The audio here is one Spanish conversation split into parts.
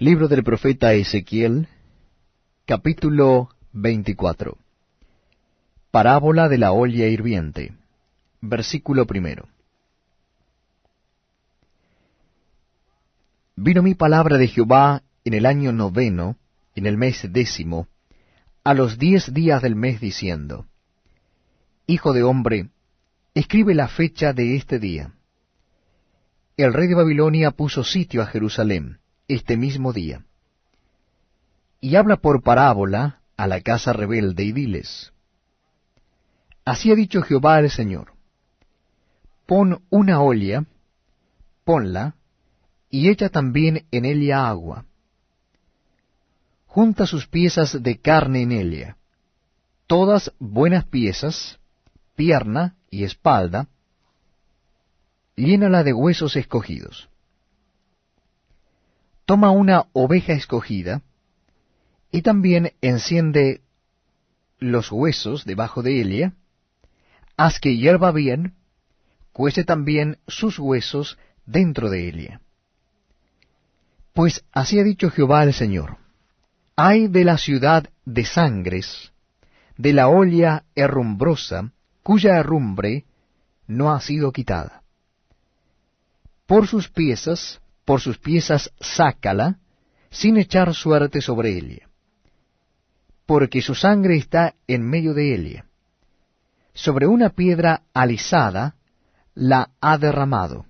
Libro del profeta Ezequiel, capítulo 24. Parábola de la olla hirviente. Versículo primero. Vino mi palabra de Jehová en el año noveno, en el mes décimo, a los diez días del mes, diciendo, Hijo de hombre, escribe la fecha de este día. El rey de Babilonia puso sitio a Jerusalén este mismo día. Y habla por parábola a la casa rebelde y diles, Así ha dicho Jehová el Señor, pon una olla, ponla, y echa también en ella agua. Junta sus piezas de carne en ella, todas buenas piezas, pierna y espalda, llénala de huesos escogidos toma una oveja escogida, y también enciende los huesos debajo de ella, haz que hierva bien, cuece también sus huesos dentro de ella. Pues así ha dicho Jehová el Señor, hay de la ciudad de sangres, de la olla herrumbrosa, cuya herrumbre no ha sido quitada. Por sus piezas por sus piezas sácala, sin echar suerte sobre ella. Porque su sangre está en medio de ella. Sobre una piedra alisada la ha derramado.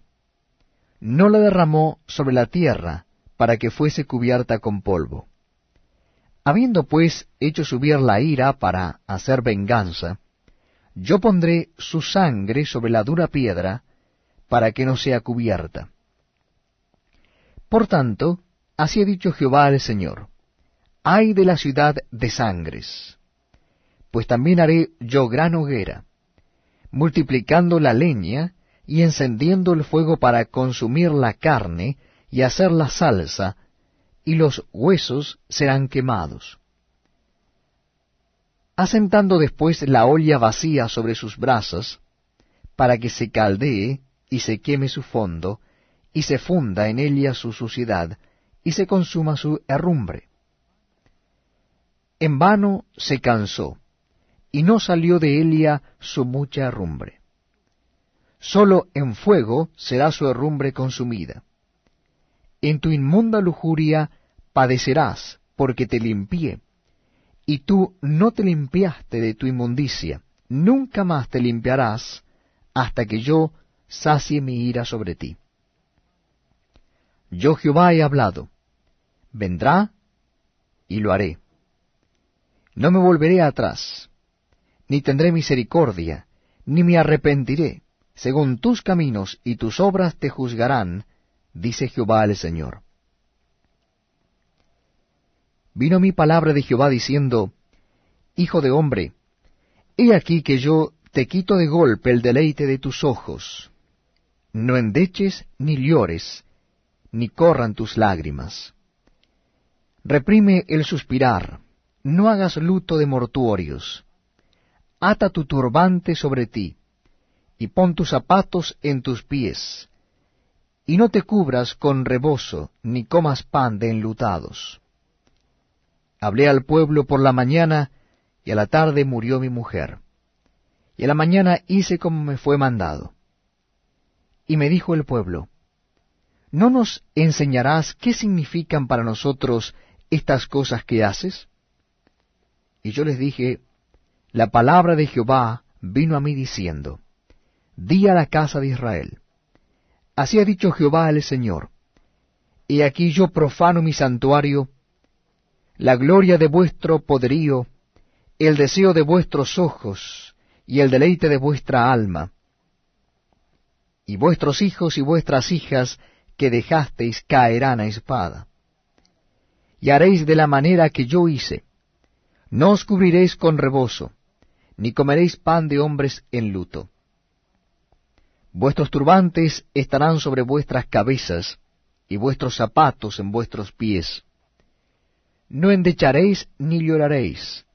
No la derramó sobre la tierra, para que fuese cubierta con polvo. Habiendo pues hecho subir la ira para hacer venganza, yo pondré su sangre sobre la dura piedra, para que no sea cubierta. Por tanto, así ha dicho Jehová el Señor, ay de la ciudad de sangres, pues también haré yo gran hoguera, multiplicando la leña y encendiendo el fuego para consumir la carne y hacer la salsa, y los huesos serán quemados. Asentando después la olla vacía sobre sus brasas, para que se caldee y se queme su fondo, y se funda en ella su suciedad, y se consuma su herrumbre. En vano se cansó, y no salió de ella su mucha herrumbre. Sólo en fuego será su herrumbre consumida. En tu inmunda lujuria padecerás, porque te limpié, y tú no te limpiaste de tu inmundicia, nunca más te limpiarás, hasta que yo sacie mi ira sobre ti. Yo Jehová he hablado. Vendrá y lo haré. No me volveré atrás, ni tendré misericordia, ni me arrepentiré. Según tus caminos y tus obras te juzgarán, dice Jehová el Señor. Vino mi palabra de Jehová diciendo, Hijo de hombre, he aquí que yo te quito de golpe el deleite de tus ojos. No endeches ni llores, ni corran tus lágrimas. Reprime el suspirar, no hagas luto de mortuorios. Ata tu turbante sobre ti, y pon tus zapatos en tus pies, y no te cubras con rebozo, ni comas pan de enlutados. Hablé al pueblo por la mañana, y a la tarde murió mi mujer. Y a la mañana hice como me fue mandado. Y me dijo el pueblo, ¿no nos enseñarás qué significan para nosotros estas cosas que haces? Y yo les dije, la palabra de Jehová vino a mí diciendo, di a la casa de Israel, así ha dicho Jehová el Señor, y aquí yo profano mi santuario, la gloria de vuestro poderío, el deseo de vuestros ojos, y el deleite de vuestra alma. Y vuestros hijos y vuestras hijas que dejasteis caerán a espada. Y haréis de la manera que yo hice. No os cubriréis con rebozo, ni comeréis pan de hombres en luto. Vuestros turbantes estarán sobre vuestras cabezas, y vuestros zapatos en vuestros pies. No endecharéis ni lloraréis,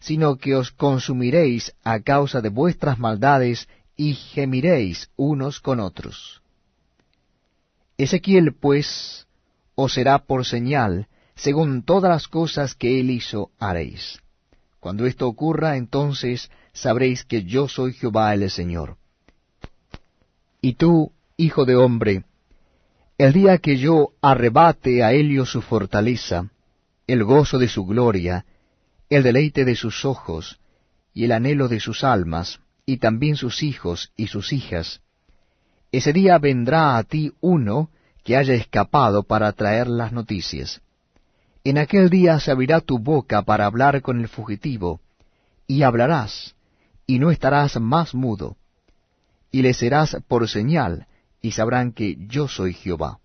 sino que os consumiréis a causa de vuestras maldades y gemiréis unos con otros. Ezequiel, pues, os será por señal, según todas las cosas que él hizo haréis. Cuando esto ocurra, entonces sabréis que yo soy Jehová el Señor. Y tú, hijo de hombre, el día que yo arrebate a Helio su fortaleza, el gozo de su gloria, el deleite de sus ojos, y el anhelo de sus almas, y también sus hijos y sus hijas, ese día vendrá a ti uno que haya escapado para traer las noticias. En aquel día se abrirá tu boca para hablar con el fugitivo, y hablarás, y no estarás más mudo, y le serás por señal, y sabrán que yo soy Jehová.